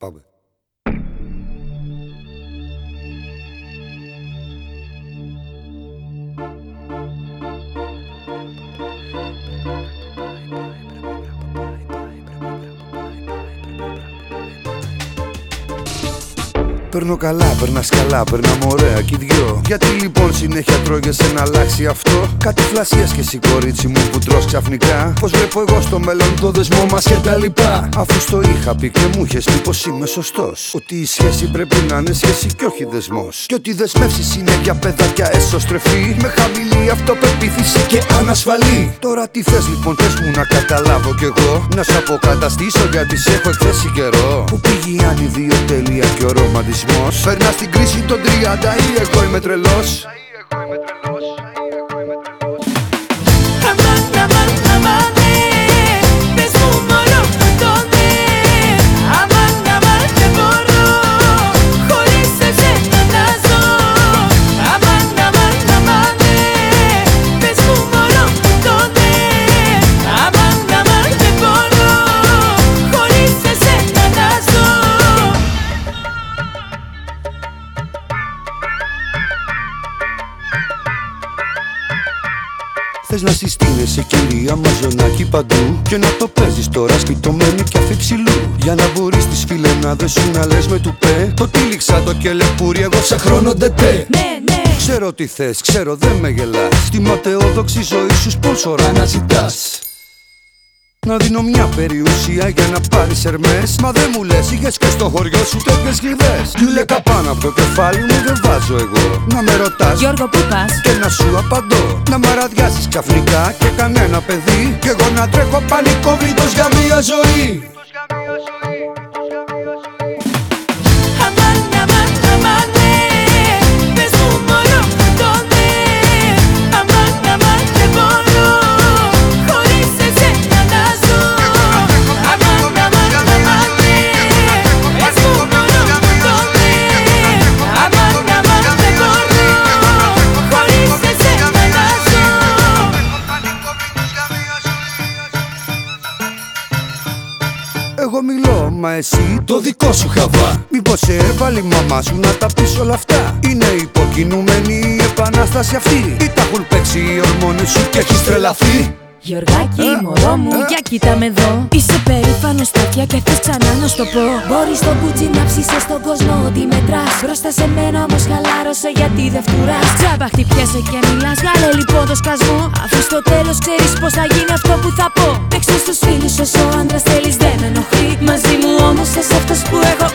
Paby. Παίρνω καλά, περνά καλά, περνάμε ωραία κι δυο. Γιατί λοιπόν συνέχεια τρώγεσαι να αλλάξει αυτό; Κάτι φλασίε και εσύ κορίτσι μου που τρως ξαφνικά. Πώς βλέπω εγώ στο μέλλον το δεσμό μας και τα λοιπά. Αφού στο είχα πει και μου είχες πει πως είμαι σωστός. Ότι η σχέση πρέπει να είναι σχέση και όχι δεσμός. Και ότι οι δεσμεύσεις είναι για παιδάκια εσωστρεφή. Με χαμηλή αυτοπεποίθηση και ανασφαλή. Τώρα τι θες λοιπόν, πε μου να καταλάβω κι εγώ. Να σου αποκαταστήσω γιατί σε έχω εκθέσει καιρό. Που πήγε η Άννη δύο τέλεια και ο ρομαντισμός. Φέρνα στην κρίση των 30 ή εγώ είμαι τρελός Θες να συστήνεσαι κυρία Μαζωνάκη παντού. Και να το παίζεις τώρα σπιτωμένη και αφ' υψηλού Για να μπορείς τις φιλενάδες σου να λες με τουπέ Το τύλιξα το κελεπούρι εγώ σε χρόνο ντε τε Ναι, ναι. Ξέρω τι θες, ξέρω δεν με γελάς. Στη ματαιόδοξη ζωή σου σπόνσορα να ζητάς να δίνω μια περιουσία για να πάρεις Hermès. Μα δεν μου λες, είχες και στο χωριό σου τέτοιες χλιδές. Γυναίκα πάνω από το κεφάλι μου δεν βάζω εγώ. Να με ρωτάς Γιώργο που πας; και να σου απαντώ. Να μ' αραδιάσει ξαφνικά και κανένα παιδί. Κι εγώ να τρέχω πανικόβλητος για μια ζωή. Εγώ μιλώ, μα εσύ το δικό σου χαβά. Μήπως σε έβαλε η μαμά σου να τα πεις όλα αυτά; Είναι υποκινούμενη η επανάσταση αυτή. Ή τα έχουν παίξει οι ορμόνες σου και έχεις τρελαθεί; Γιωργάκι, Ε, μωρό μου, ε, ε. για κοίτα με εδώ Είσαι περήφανο τέτοια και θες ξανά να σου το πω. Μπορείς το μπούτσι να ψήσεις στον κόσμο ότι μετράς. Μπροστά σε μένα όμως χαλάρωσε γιατί δεν φτουράς. Τζάμπα χτυπιέσαι και μιλάς, βγάλε λοιπόν το σκασμό. Αφού στο τέλος ξέρεις πως θα γίνει αυτό που θα πω. Έξω στους φίλους όσο άντρας θέλεις δεν με ενοχλεί. Μαζί μου όμως είσαι αυτός που έχω